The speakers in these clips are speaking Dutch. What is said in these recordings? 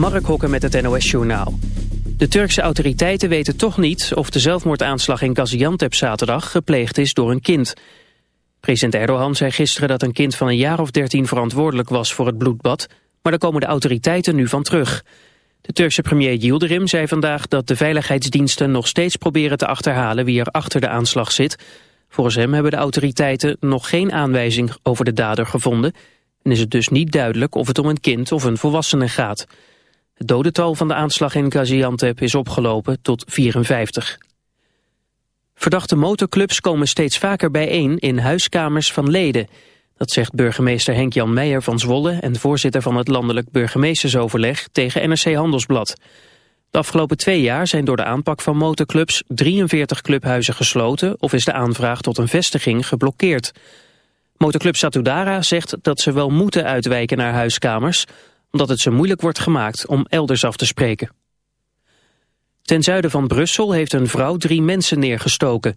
Mark Hokken met het NOS Journaal. De Turkse autoriteiten weten toch niet of de zelfmoordaanslag in Gaziantep zaterdag gepleegd is door een kind. President Erdogan zei gisteren dat een kind van een jaar of dertien verantwoordelijk was voor het bloedbad, maar daar komen de autoriteiten nu van terug. De Turkse premier Yildirim zei vandaag dat de veiligheidsdiensten nog steeds proberen te achterhalen wie er achter de aanslag zit. Volgens hem hebben de autoriteiten nog geen aanwijzing over de dader gevonden en is het dus niet duidelijk of het om een kind of een volwassene gaat. Het dodental van de aanslag in Gaziantep is opgelopen tot 54. Verdachte motorclubs komen steeds vaker bijeen in huiskamers van leden. Dat zegt burgemeester Henk-Jan Meijer van Zwolle... en voorzitter van het landelijk burgemeestersoverleg tegen NRC Handelsblad. De afgelopen twee jaar zijn door de aanpak van motorclubs 43 clubhuizen gesloten... of is de aanvraag tot een vestiging geblokkeerd. Motorclub Satudara zegt dat ze wel moeten uitwijken naar huiskamers... omdat het ze moeilijk wordt gemaakt om elders af te spreken. Ten zuiden van Brussel heeft een vrouw drie mensen neergestoken.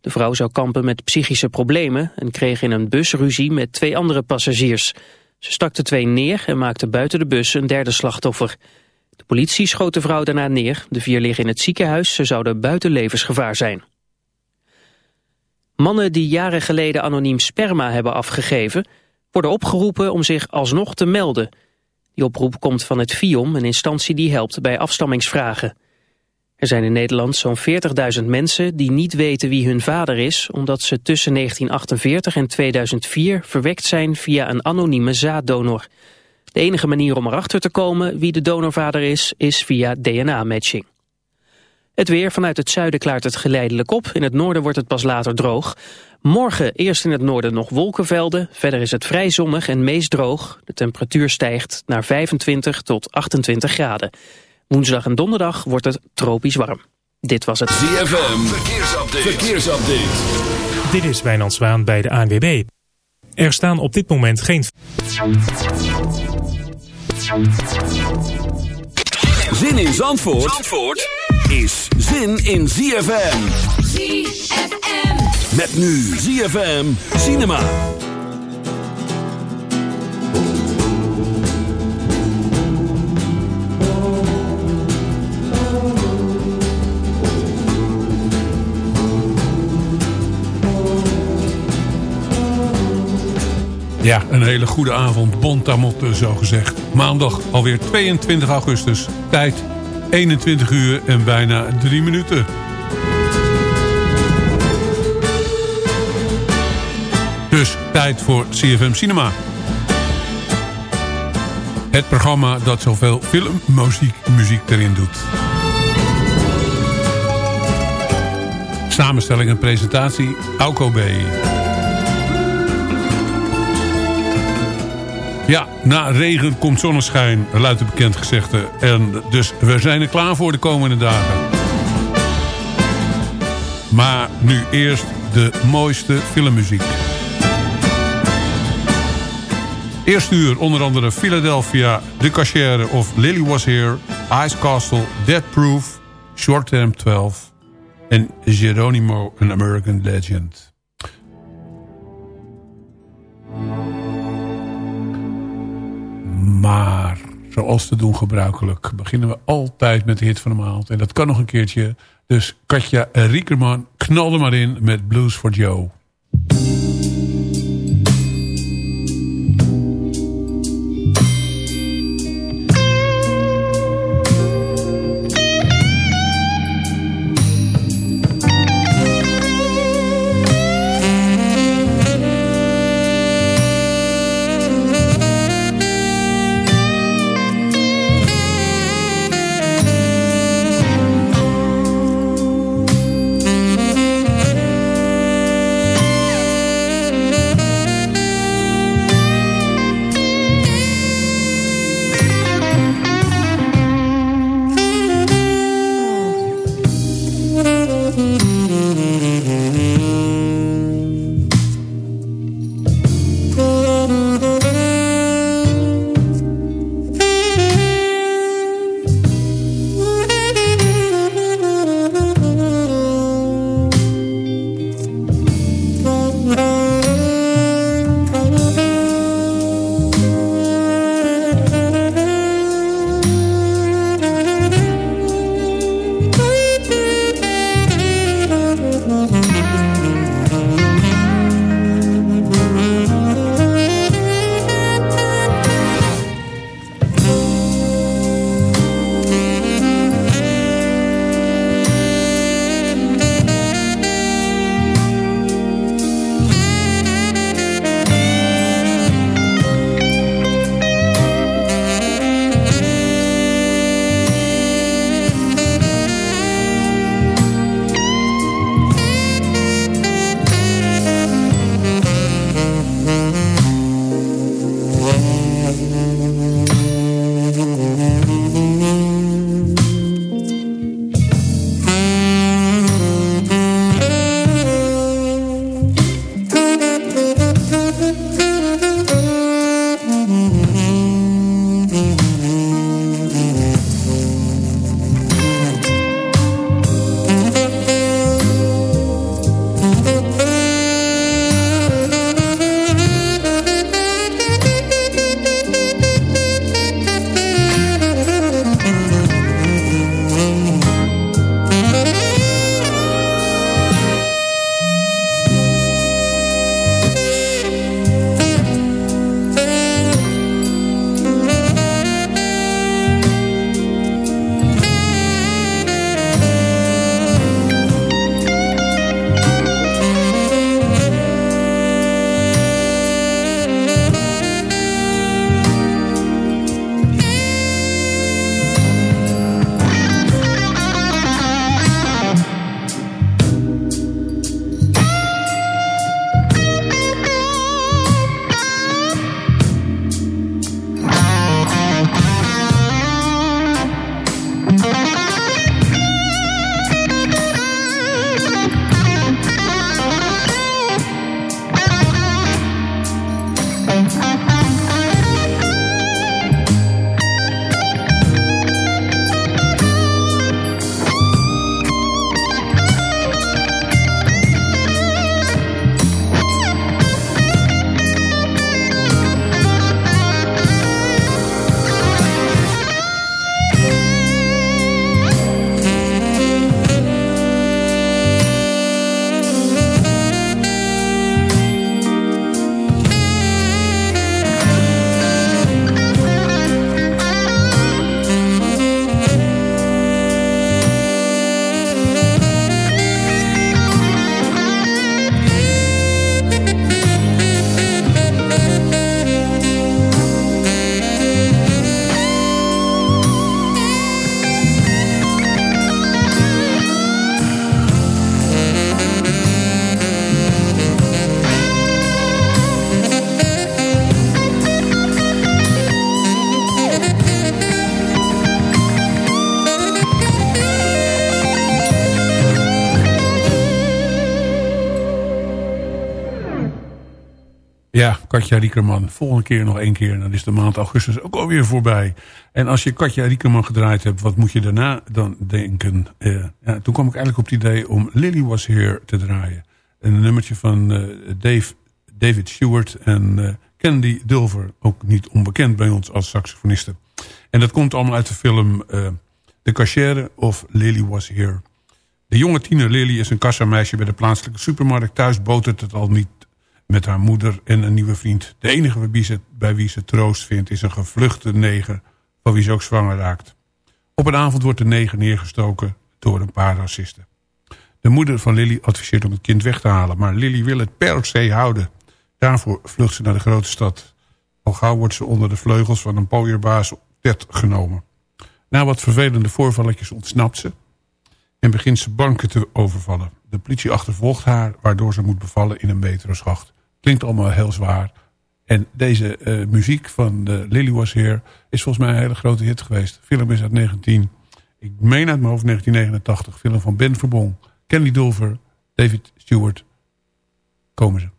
De vrouw zou kampen met psychische problemen... en kreeg in een bus ruzie met twee andere passagiers. Ze stak de twee neer en maakte buiten de bus een derde slachtoffer. De politie schoot de vrouw daarna neer. De vier liggen in het ziekenhuis. Ze zouden buiten levensgevaar zijn. Mannen die jaren geleden anoniem sperma hebben afgegeven... worden opgeroepen om zich alsnog te melden. Die oproep komt van het FIOM, een instantie die helpt bij afstammingsvragen. Er zijn in Nederland zo'n 40.000 mensen die niet weten wie hun vader is... omdat ze tussen 1948 en 2004 verwekt zijn via een anonieme zaaddonor. De enige manier om erachter te komen wie de donorvader is, is via DNA-matching. Het weer vanuit het zuiden klaart het geleidelijk op. In het noorden wordt het pas later droog. Morgen eerst in het noorden nog wolkenvelden. Verder is het vrij zonnig en meest droog. De temperatuur stijgt naar 25 tot 28 graden. Woensdag en donderdag wordt het tropisch warm. Dit was het ZFM. Verkeersupdate. Verkeersupdate. Dit is Wijnand Zwaan bij de ANWB. Er staan op dit moment geen... Zin in Zandvoort, Zandvoort is zin in ZFM. ZFM. Met nu ZFM Cinema. Ja, een hele goede avond. Bontamotte, zo gezegd. Maandag, alweer 22 augustus. Tijd 21 uur en bijna 3 minuten. Dus tijd voor CFM Cinema. Het programma dat zoveel filmmuziek muziek erin doet. Samenstelling en presentatie, Auko B. Ja, na regen komt zonneschijn, luidt de bekend gezegde. En dus we zijn er klaar voor de komende dagen. Maar nu eerst de mooiste filmmuziek. Eerste uur onder andere Philadelphia, The Cachere of Lily Was Here... Ice Castle, Dead Proof, Short Term 12... en Geronimo, An American Legend. Maar zoals te doen gebruikelijk beginnen we altijd met de hit van de maand. En dat kan nog een keertje. Dus Katja Riekerman, knal er maar in met Blues for Joe. Katja Riekerman. Volgende keer nog één keer. En dan is de maand augustus ook alweer voorbij. En als je Katja Riekerman gedraaid hebt, wat moet je daarna dan denken? Uh, ja, toen kwam ik eigenlijk op het idee om Lily Was Here te draaien. Een nummertje van uh, Dave, David Stewart en uh, Candy Dulver. Ook niet onbekend bij ons als saxofoniste. En dat komt allemaal uit de film De Cachere of Lily Was Here. De jonge tiener Lily is een kassameisje bij de plaatselijke supermarkt. Thuis botert het al niet met haar moeder en een nieuwe vriend. De enige bij wie, ze, bij wie ze troost vindt is een gevluchte neger... van wie ze ook zwanger raakt. Op een avond wordt de neger neergestoken door een paar racisten. De moeder van Lily adviseert om het kind weg te halen... maar Lily wil het per se houden. Daarvoor vlucht ze naar de grote stad. Al gauw wordt ze onder de vleugels van een pooierbaas Ted genomen. Na wat vervelende voorvalletjes ontsnapt ze... en begint ze banken te overvallen. De politie achtervolgt haar, waardoor ze moet bevallen in een metroschacht. Klinkt allemaal heel zwaar. En deze uh, muziek van de Lily Was Here is volgens mij een hele grote hit geweest. Film is uit 19, ik meen uit mijn hoofd 1989. Film van Ben Verbon, Kenny Dulver, David Stewart. Komen ze.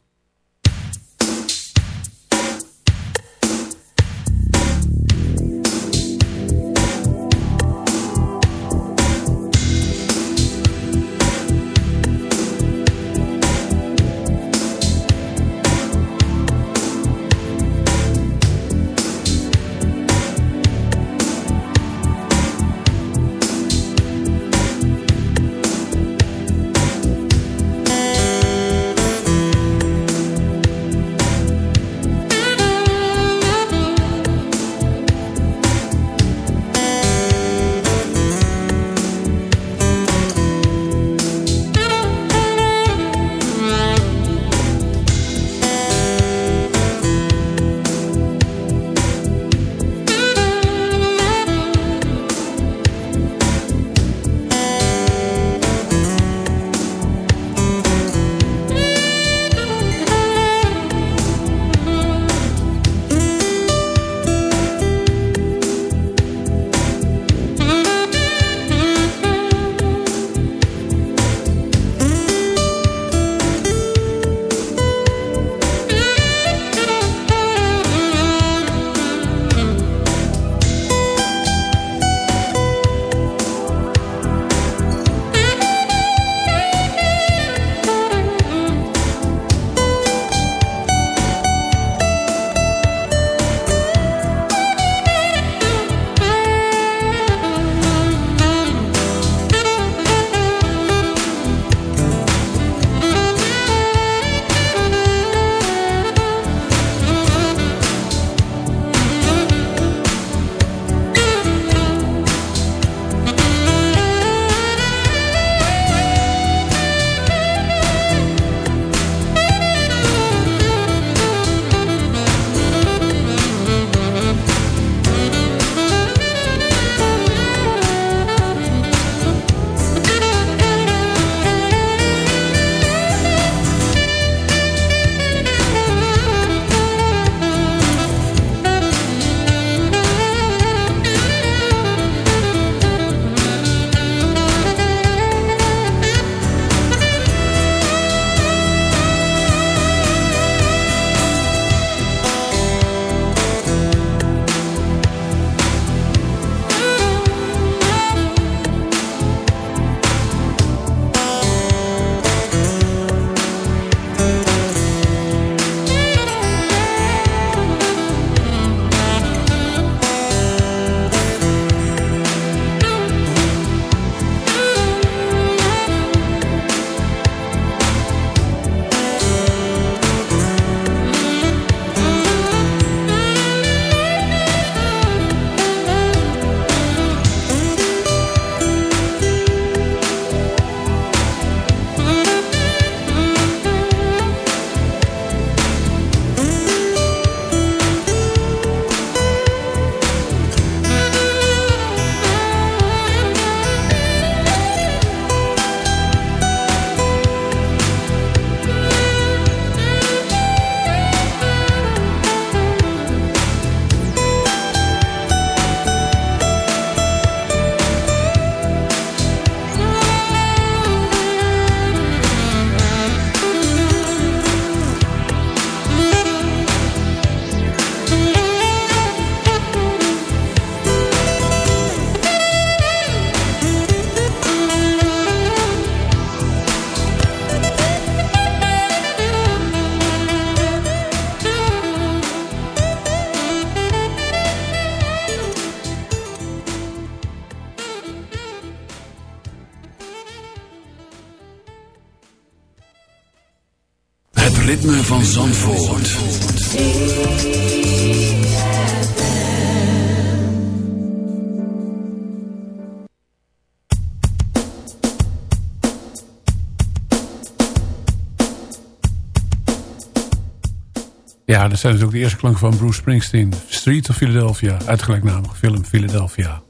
Zijn natuurlijk de eerste klanken van Bruce Springsteen. Street of Philadelphia, uitgelijknamige film Philadelphia.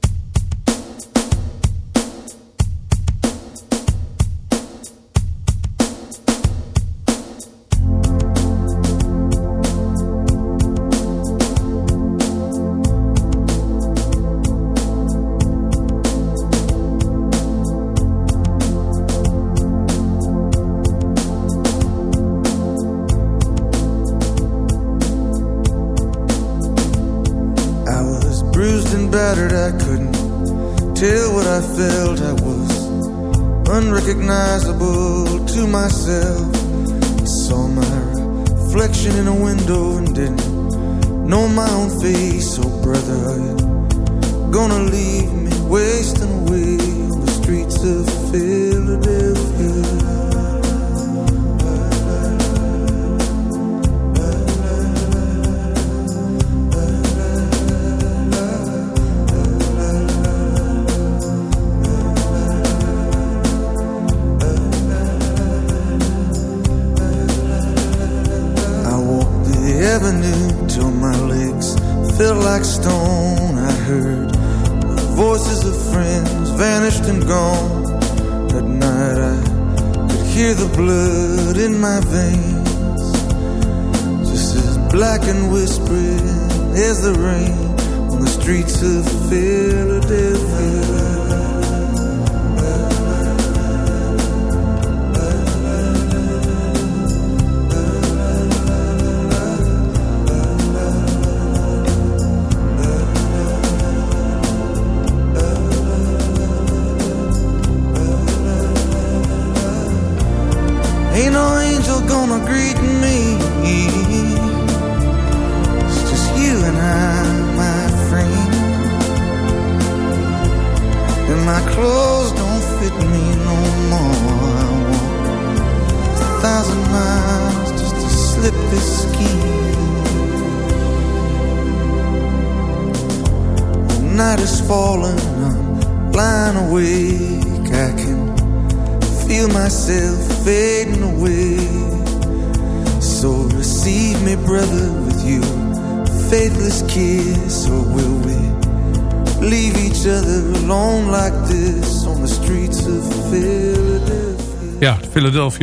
Philadelphia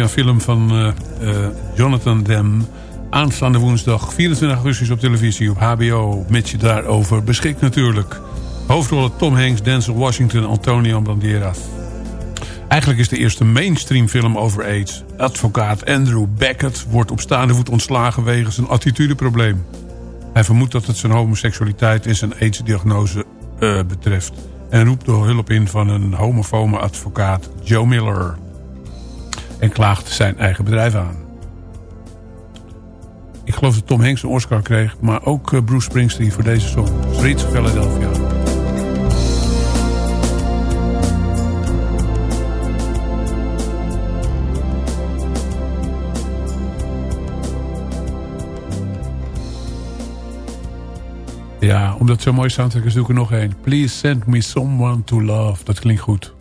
film van uh, Jonathan Demme. Aanstaande woensdag 24 augustus op televisie op HBO. Met je daarover beschikt natuurlijk. Hoofdrollen Tom Hanks, Denzel Washington, Antonio Banderas. Eigenlijk is de eerste mainstream film over AIDS. Advocaat Andrew Beckett wordt op staande voet ontslagen wegens een attitudeprobleem. Hij vermoedt dat het zijn homoseksualiteit en zijn AIDS-diagnose uh, betreft. En roept door hulp in van een homofome advocaat Joe Miller en klaagt zijn eigen bedrijf aan. Ik geloof dat Tom Hanks een Oscar kreeg, maar ook eh, Bruce Springsteen voor deze song. Streets of Philadelphia. Ja, omdat het zo mooi soundtrack is, er nog één. Please send me someone to love. Dat klinkt goed.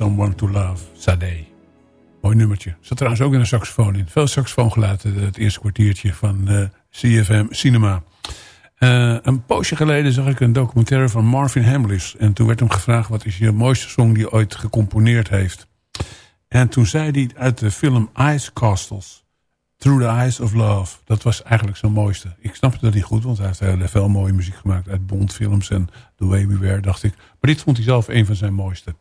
Someone to Love, Sade. Mooi nummertje. Zat trouwens ook in een saxofoon in. Veel saxofoon gelaten, het eerste kwartiertje van eh, CFM Cinema. Uh, een poosje geleden zag ik een documentaire van Marvin Hamliss. En toen werd hem gevraagd, wat is je mooiste song die hij ooit gecomponeerd heeft? En toen zei hij uit de film Ice Castles... Through the Eyes of Love. Dat was eigenlijk zijn mooiste. Ik snapte dat niet goed, want hij heeft heel veel mooie muziek gemaakt... uit Bondfilms en The Way We Were, dacht ik. Maar dit vond hij zelf een van zijn mooiste.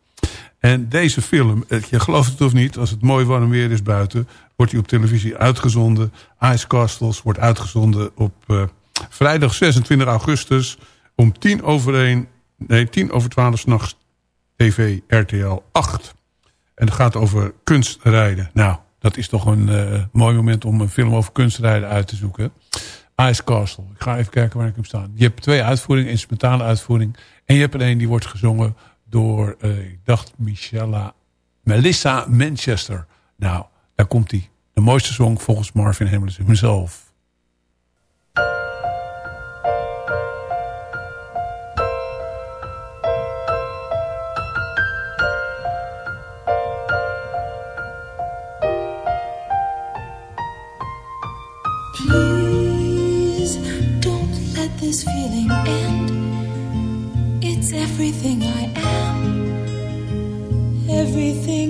En deze film, eh, je gelooft het of niet, als het mooi warm weer is buiten... wordt hij op televisie uitgezonden. Ice Castles wordt uitgezonden op uh, vrijdag 26 augustus... om tien over 1, nee, tien over 12 s'nachts TV RTL 8. En het gaat over kunstrijden. Nou, dat is toch een uh, mooi moment om een film over kunstrijden uit te zoeken. Ice Castle. Ik ga even kijken waar ik hem sta. Je hebt twee uitvoeringen, instrumentale uitvoering. En je hebt er een die wordt gezongen door, uh, ik dacht, Michella, Melissa Manchester. Nou, daar komt hij. De mooiste song volgens Marvin Hamliss himself. This feeling end. It's everything I am, everything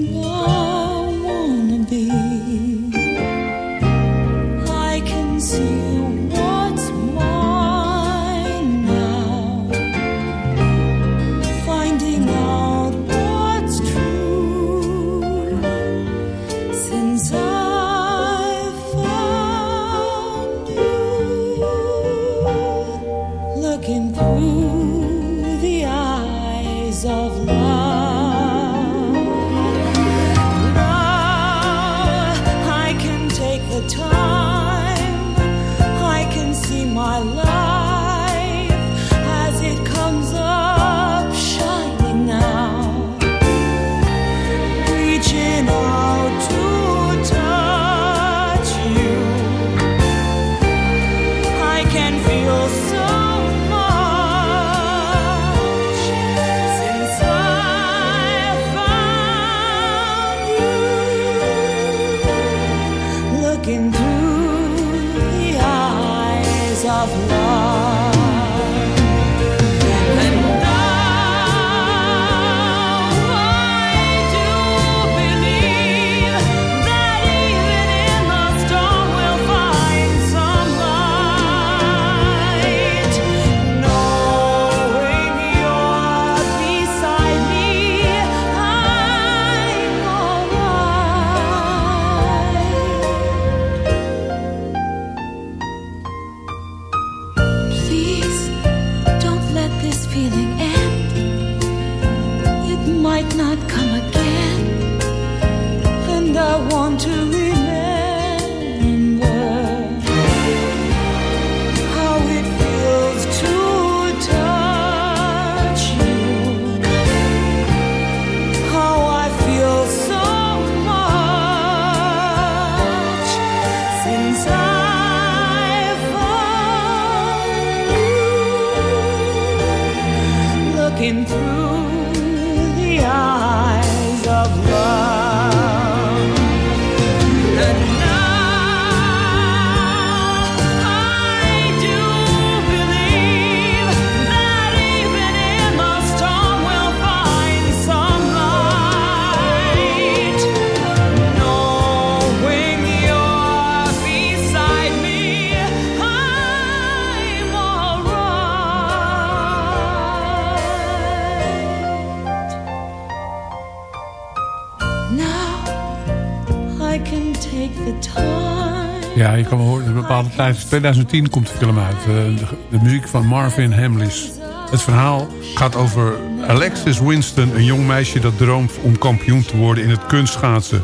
horen, een bepaalde tijd, 2010 komt de film uit. Eh, de, muziek van Marvin Hamlisch. Het verhaal gaat over Alexis Winston, een jong meisje dat droomt om kampioen te worden in het kunstschaatsen.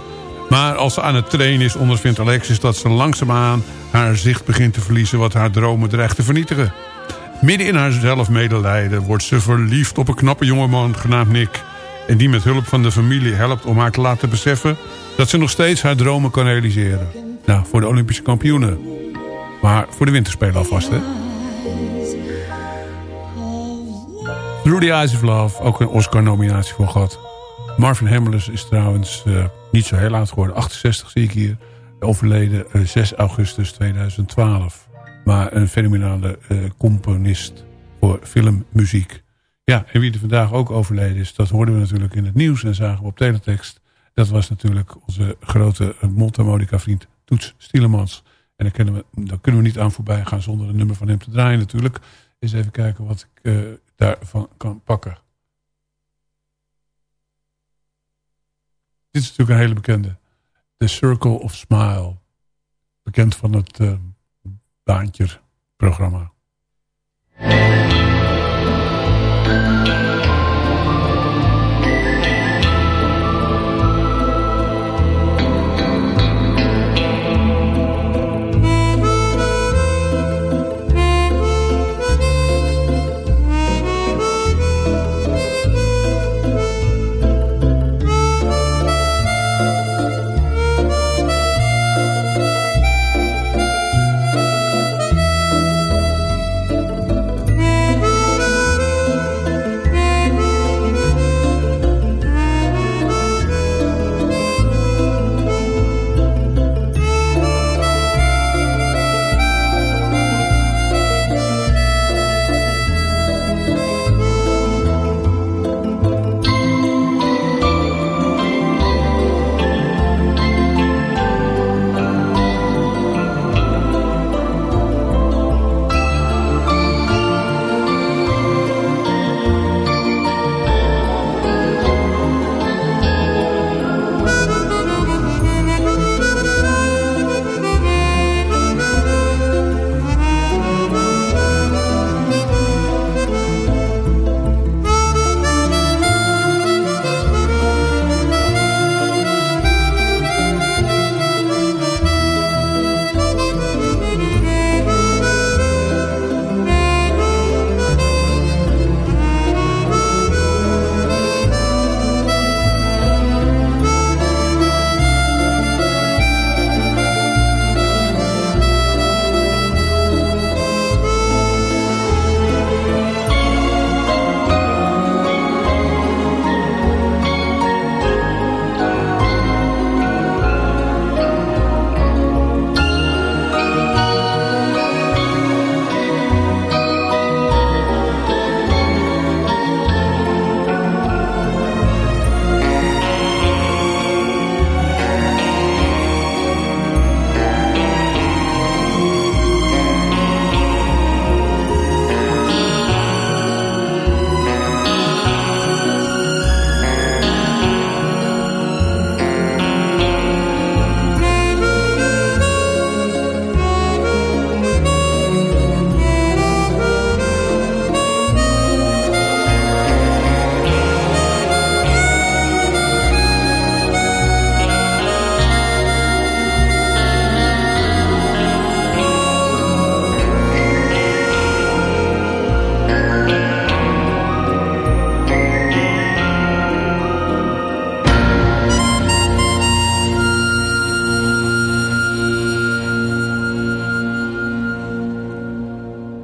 Maar als ze aan het trainen is, ondervindt Alexis dat ze langzaamaan haar zicht begint te verliezen... wat haar dromen dreigt te vernietigen. Midden in haar zelfmedelijden wordt ze verliefd op een knappe jongeman genaamd Nick... en die met hulp van de familie helpt om haar te laten beseffen... dat ze nog steeds haar dromen kan realiseren. Nou, voor de Olympische kampioenen. Maar voor de winterspelen alvast, hè? Through the Eyes of Love, ook een Oscar-nominatie voor gehad. Marvin Hamlisch is trouwens uh, niet zo heel oud geworden. 68 zie ik hier. Overleden uh, eh, 6 augustus 2012. Maar een fenomenale uh, componist voor filmmuziek. Ja, en wie er vandaag ook overleden is... dat hoorden we natuurlijk in het nieuws en zagen we op teletext. Dat was natuurlijk onze grote mondharmonica vriend Toets Stielemans. En daar kunnen, we, daar kunnen we niet aan voorbij gaan zonder een nummer van hem te draaien natuurlijk. Eens even kijken wat ik uh, daarvan kan pakken. Dit is natuurlijk een hele bekende. The Circle of Smile. Bekend van het uh, Baantje-programma.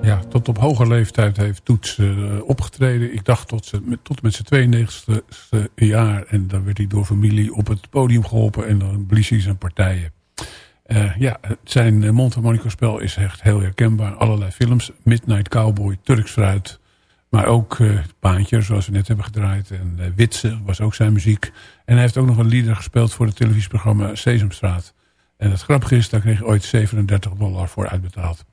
Ja, tot op hoge leeftijd heeft Toets uh, opgetreden. Ik dacht tot, ze, met, tot met zijn 92e jaar. En dan werd hij door familie op het podium geholpen. En dan blies hij zijn partijen. Uh, ja, zijn uh, Monte spel is echt heel herkenbaar. Allerlei films. Midnight Cowboy, Turks Fruit. Maar ook uh, Paantje, zoals we net hebben gedraaid. En Witse was ook zijn muziek. En hij heeft ook nog een lieder gespeeld voor het televisieprogramma Sesamstraat. En het grappige is, daar kreeg hij ooit 37 dollar voor uitbetaald.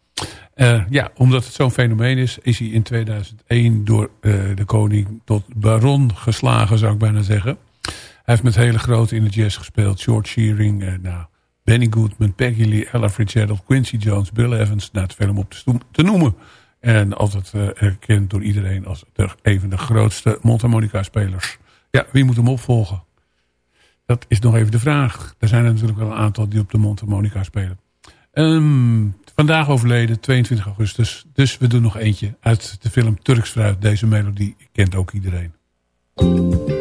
Uh, ja, omdat het zo'n fenomeen is, is hij in 2001 door uh, de koning tot baron geslagen, zou ik bijna zeggen. Hij heeft met hele grote in de jazz gespeeld. George Shearing, nou, Benny Goodman, Peggy Lee, Ella Fitzgerald, Quincy Jones, Bill Evans. Nou, te veel om op te, te noemen. En altijd erkend door iedereen als de, een van de grootste mondharmonica-spelers. Ja, wie moet hem opvolgen? Dat is nog even de vraag. Er zijn er natuurlijk wel een aantal die op de mondharmonica spelen. Um, vandaag overleden, 22 augustus. Dus we doen nog eentje uit de film Turks Fruit. Deze melodie kent ook iedereen.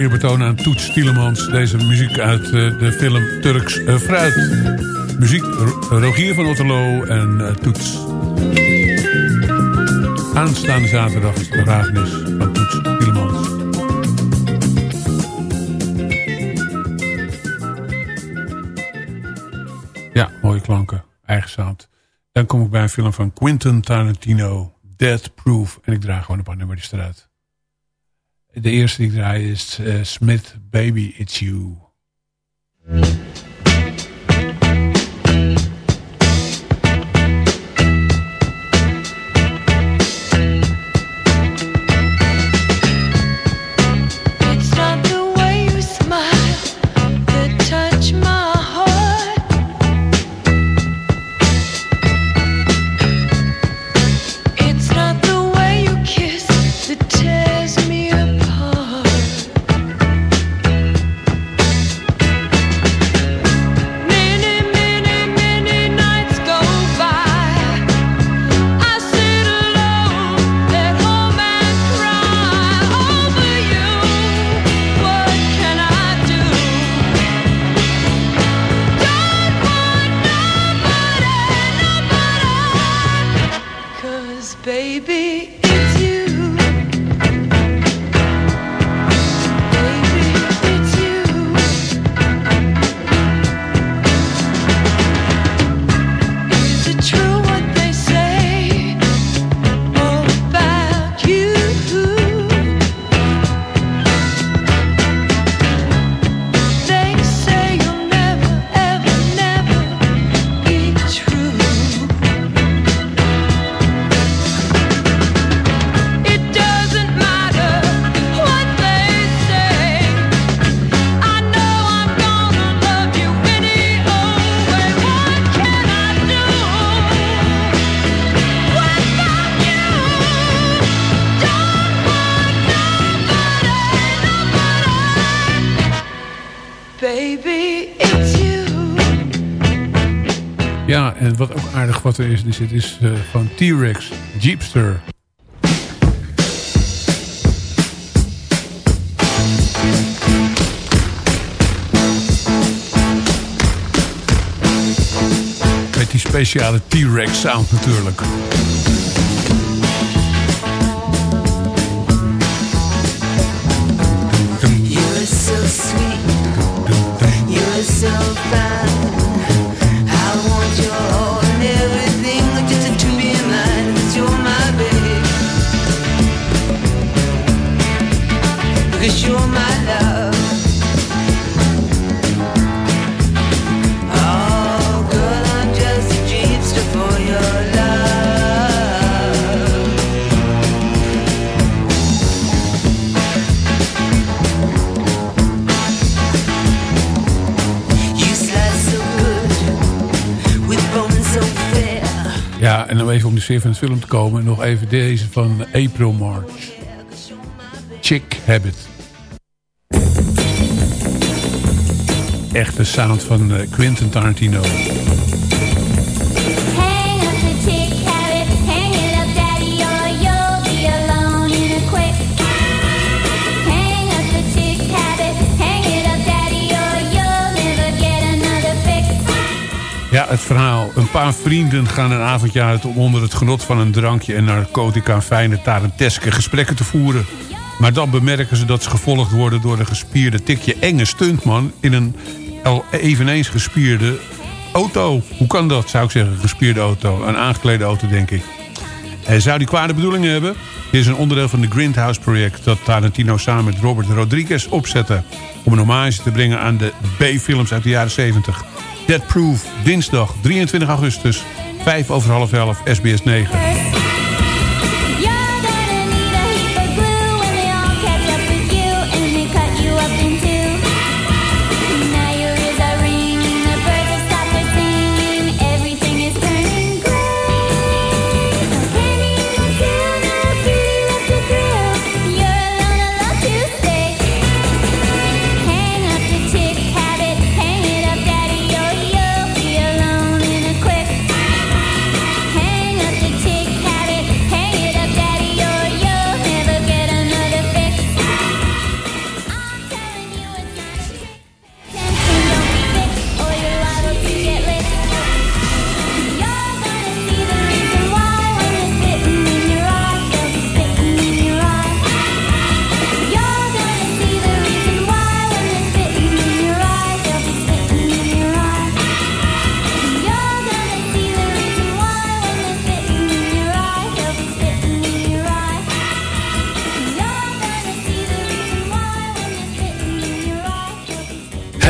Eerbetoon aan Toets Tielemans. Deze muziek uit uh, de film Turks uh, Fruit. Muziek Rogier van Otterlo en uh, Toets. Aanstaande zaterdag is de van Toets Tielemans. Ja, mooie klanken. Eigen. Dan kom ik bij een film van Quentin Tarantino. Death Proof. En ik draag gewoon een paar nummertjes eruit. De eerste die ik draai is uh, Smith Baby It's You. Wat er is, is het is uh, van T-Rex, Jeepster. Met die speciale T-Rex sound natuurlijk. Even om de sfeer van het film te komen. Nog even deze van April March. Chick Habit. Echte sound van eh, Quentin Tarantino. Ja, het verhaal. Een paar vrienden gaan een avondje uit om onder het genot van een drankje en narcotica fijne tarenteske gesprekken te voeren. Maar dan bemerken ze dat ze gevolgd worden door een gespierde tikje enge stuntman in een al eveneens gespierde auto. Hoe kan dat, zou ik zeggen, gespierde auto? Een aangeklede auto, denk ik. En zou die kwade bedoelingen hebben? Dit is een onderdeel van de Grindhouse project... dat Tarantino samen met Robert Rodriguez opzette... om een hommage te brengen aan de B-films uit de jaren 70. Dead Proof, dinsdag 23 augustus, 5 over half 11, SBS 9.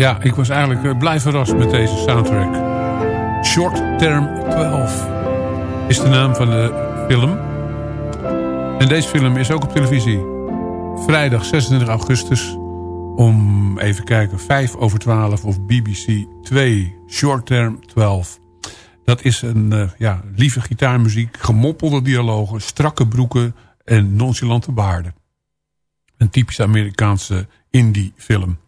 Ja, ik was eigenlijk eh, blij verrast met deze soundtrack. Short Term 12 is de naam van de film. En deze film is ook op televisie. Vrijdag 26 augustus om, even kijken, 5 over 12 of BBC 2. Short Term 12. Dat is een uh, ja, lieve gitaarmuziek, gemoppelde dialogen, strakke broeken en nonchalante baarden. Een typisch Amerikaanse indie film.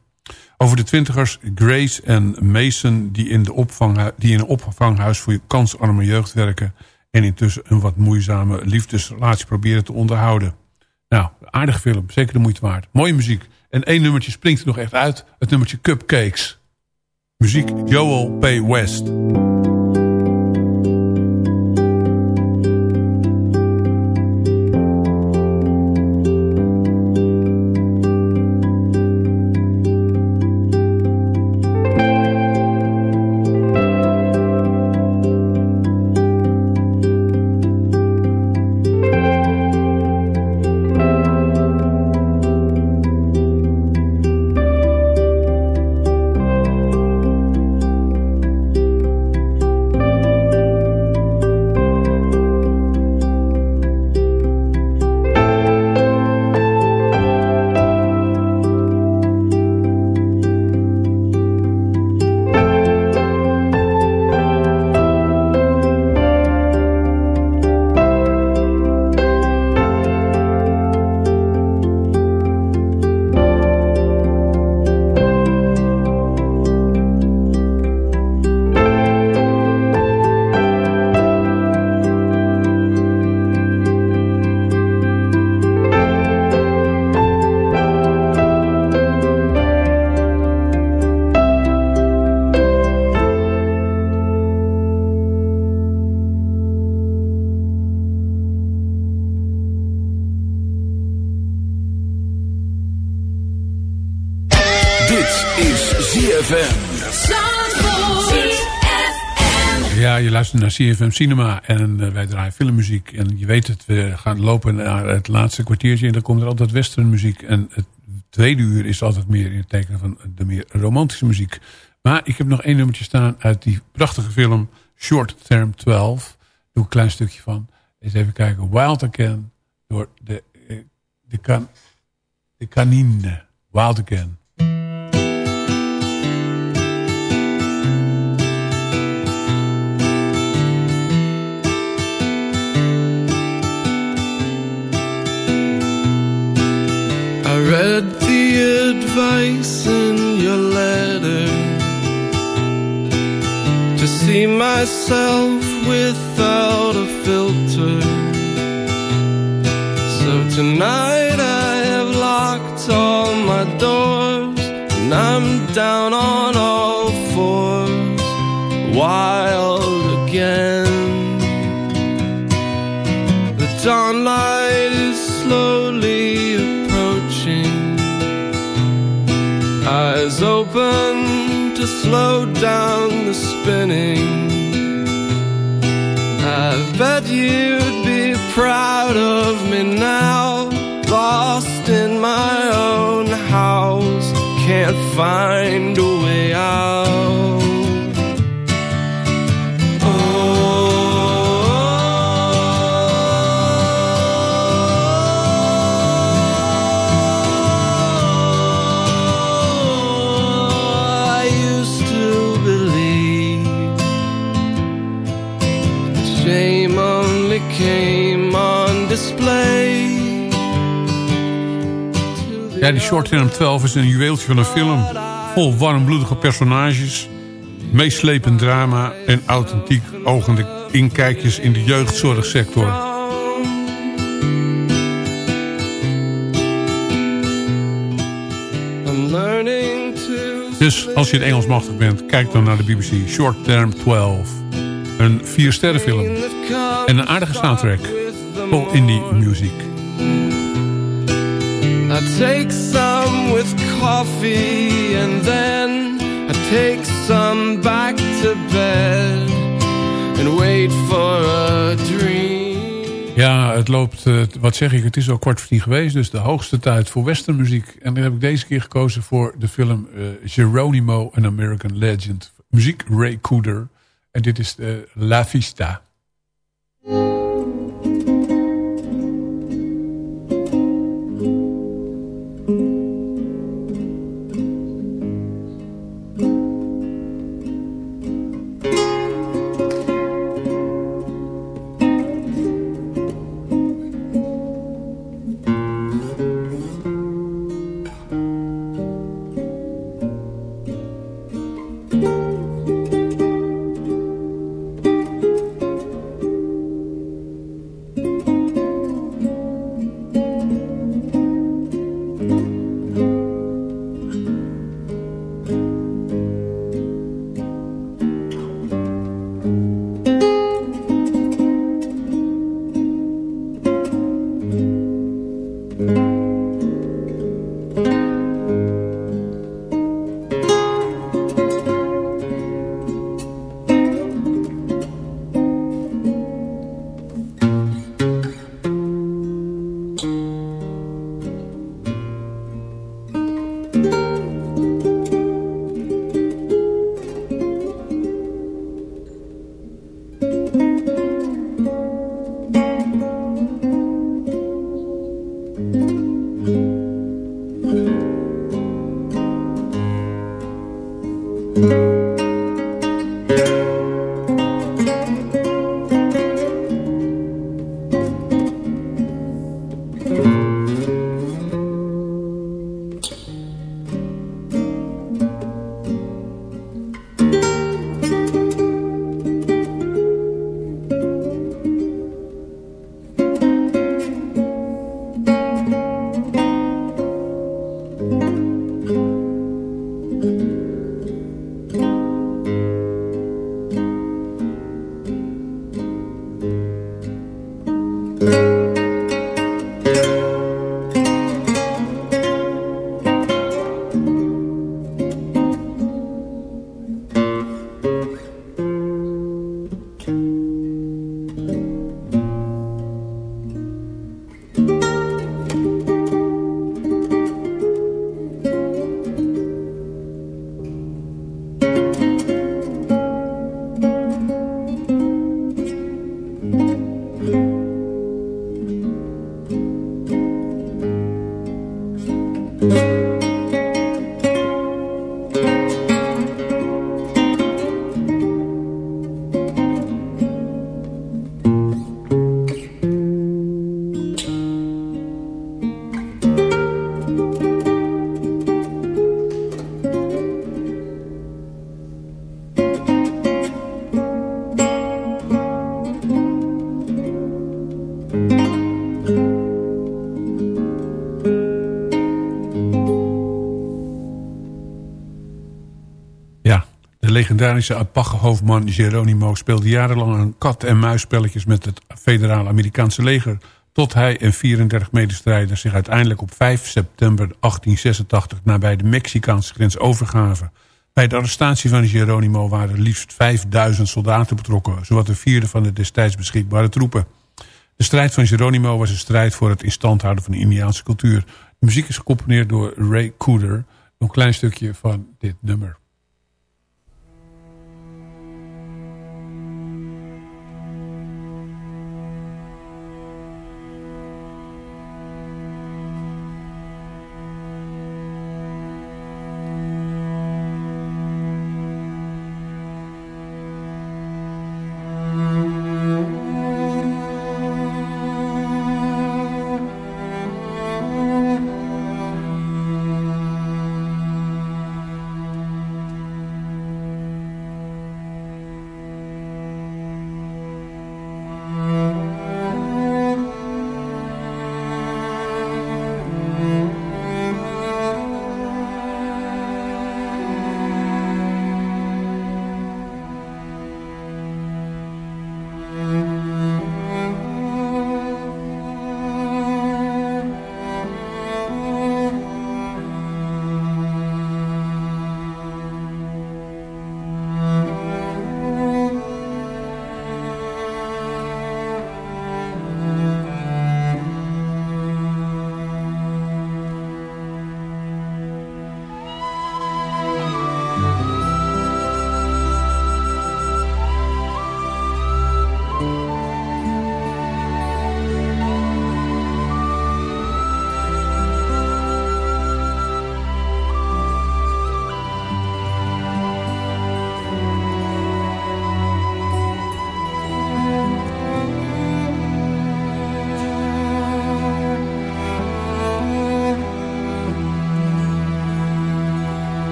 Over de twintigers Grace en Mason die in, de opvang, die in een opvanghuis voor kansarme jeugd werken... en intussen een wat moeizame liefdesrelatie proberen te onderhouden. Nou, aardige film, zeker de moeite waard. Mooie muziek. En één nummertje springt er nog echt uit. Het nummertje Cupcakes. Muziek Joel P. West. ZFM. Ja, je luistert naar CFM Cinema en uh, wij draaien filmmuziek. En je weet het, we gaan lopen naar het laatste kwartiertje en dan komt er altijd westernmuziek. En het tweede uur is altijd meer in het teken van de meer romantische muziek. Maar ik heb nog één nummertje staan uit die prachtige film Short Term 12. Doe een klein stukje van. Eens even kijken. Wild Again door de, eh, de, kan, de kanine. Wild Again. Myself without a filter. So tonight I have locked all my doors and I'm down on all fours, wild again. The dawn light is slowly approaching. Eyes open to slow down the spinning. Bet you'd be proud of me now. Lost in my own house, can't find a way out. Ja, die Short Term 12 is een juweeltje van een film. Vol warmbloedige personages, meeslepend drama en authentiek ogende inkijkjes in de jeugdzorgsector. Dus als je het Engels machtig bent, kijk dan naar de BBC Short Term 12. Een vier sterren film. En een aardige soundtrack. Vol indie music. I take some with coffee and then I take some back to bed and wait for a dream. Ja, het loopt, eh, wat zeg ik, het is al kwart voor tien geweest. Dus de hoogste tijd voor westernmuziek. En dan heb ik deze keer gekozen voor de film eh, Geronimo, an American Legend. Muziek Ray Cooder. En dit is de La Vista. Ja, legendarische Apache-hoofdman Geronimo speelde jarenlang een kat-en-muisspelletjes met het federale Amerikaanse leger. Tot hij en 34 medestrijders zich uiteindelijk op 5 september 1886 nabij de Mexicaanse grens overgaven. Bij de arrestatie van Geronimo waren liefst 5000 soldaten betrokken, zowat een vierde van de destijds beschikbare troepen. De strijd van Geronimo was een strijd voor het instand houden van de Indiaanse cultuur. De muziek is gecomponeerd door Ray Cooder. Een klein stukje van dit nummer. nummer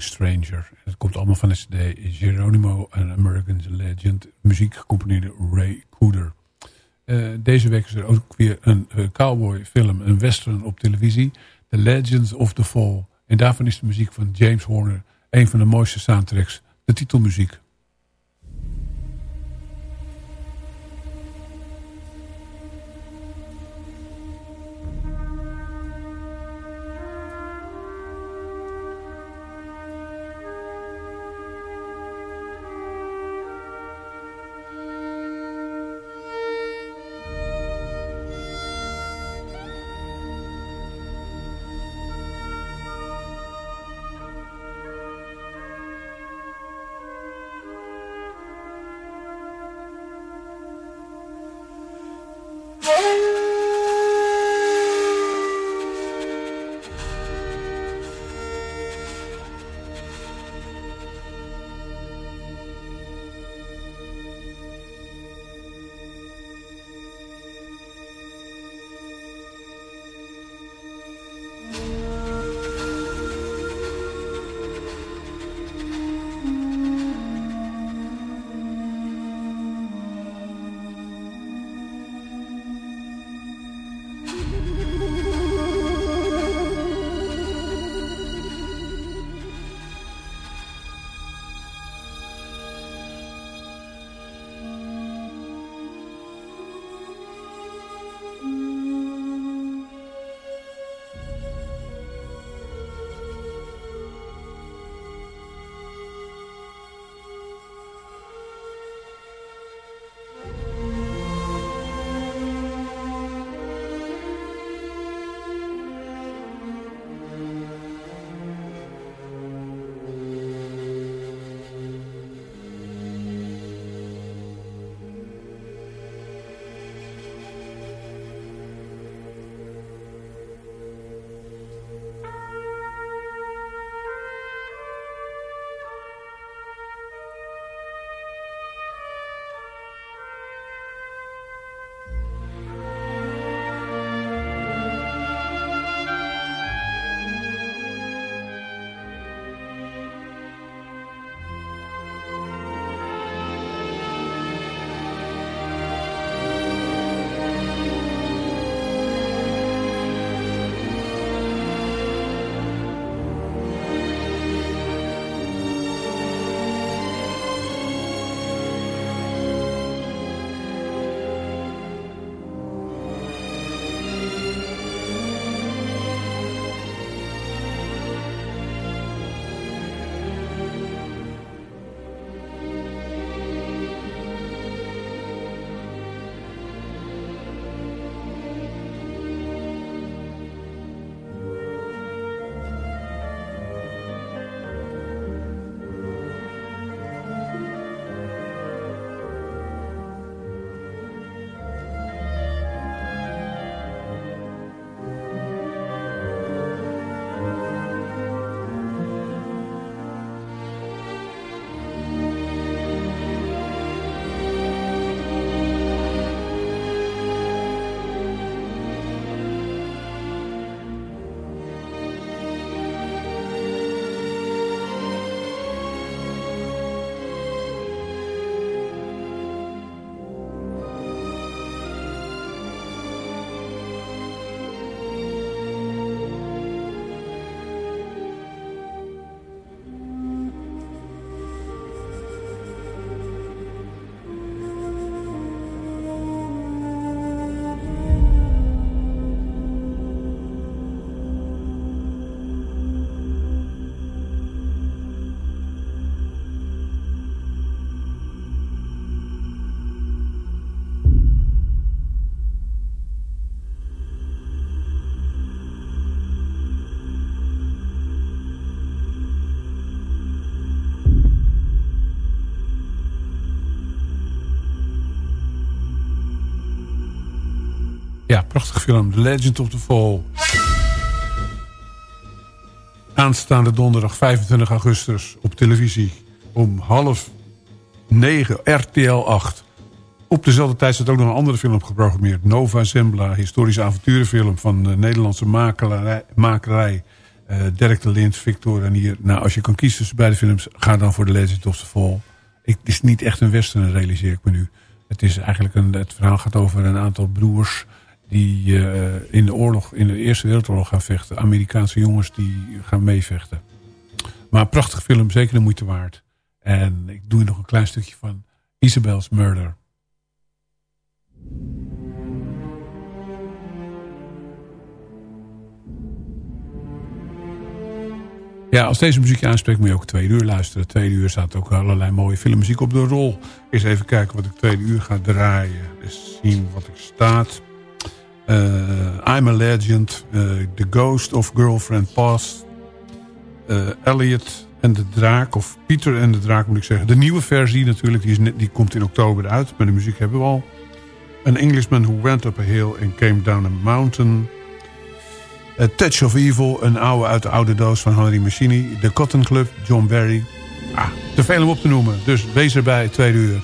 Stranger. Het komt allemaal van de cd Geronimo, An American Legend. Muziek gecomponeerd door Ray Cooder. Eh, deze week is er ook weer een uh, cowboy film, een western op televisie. The Legends of the Fall. En daarvan is de muziek van James Horner een van de mooiste soundtracks. De titelmuziek. Film. The Legend of the Fall. Aanstaande donderdag 25 augustus op televisie. Om half negen, RTL 8. Op dezelfde tijd staat ook nog een andere film geprogrammeerd. Nova Zembla, historische avonturenfilm van de Nederlandse makerij, makerij Eh, Dirk de Lint, Victor en hier. Nou, als je kan kiezen tussen beide films, ga dan voor The Legend of the Fall. Ik, het is niet echt een western, realiseer ik me nu. Het is eigenlijk een, het verhaal gaat over een aantal broers die eh, in de oorlog, in de Eerste Wereldoorlog gaan vechten. Amerikaanse jongens die gaan meevechten. Maar een prachtig film, zeker de moeite waard. En ik doe nog een klein stukje van Isabel's Murder. Ja, als deze muziek aanspreekt moet je ook twee uur luisteren. Twee uur staat ook allerlei mooie filmmuziek op de rol. Eens even kijken wat ik twee uur ga draaien. Eens zien wat er staat. Eh, I'm a Legend. eh, The Ghost of Girlfriend Past. eh, Elliot en de Draak. Of Pieter en de Draak moet ik zeggen. De nieuwe versie natuurlijk. Die, is die komt in oktober uit. Maar de muziek hebben we al. An Englishman Who Went Up a Hill and Came Down a Mountain. A Touch of Evil, een oude uit de oude doos van Henry Mancini. The Cotton Club, John Barry. Ah, te veel om op te noemen. Dus wees erbij, tweede uur.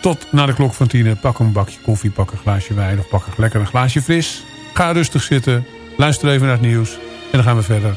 Tot na de klok van tien. Pak een bakje koffie, pak een glaasje wijn of pak een lekker een glaasje fris. Ga rustig zitten. Luister even naar het nieuws. En dan gaan we verder.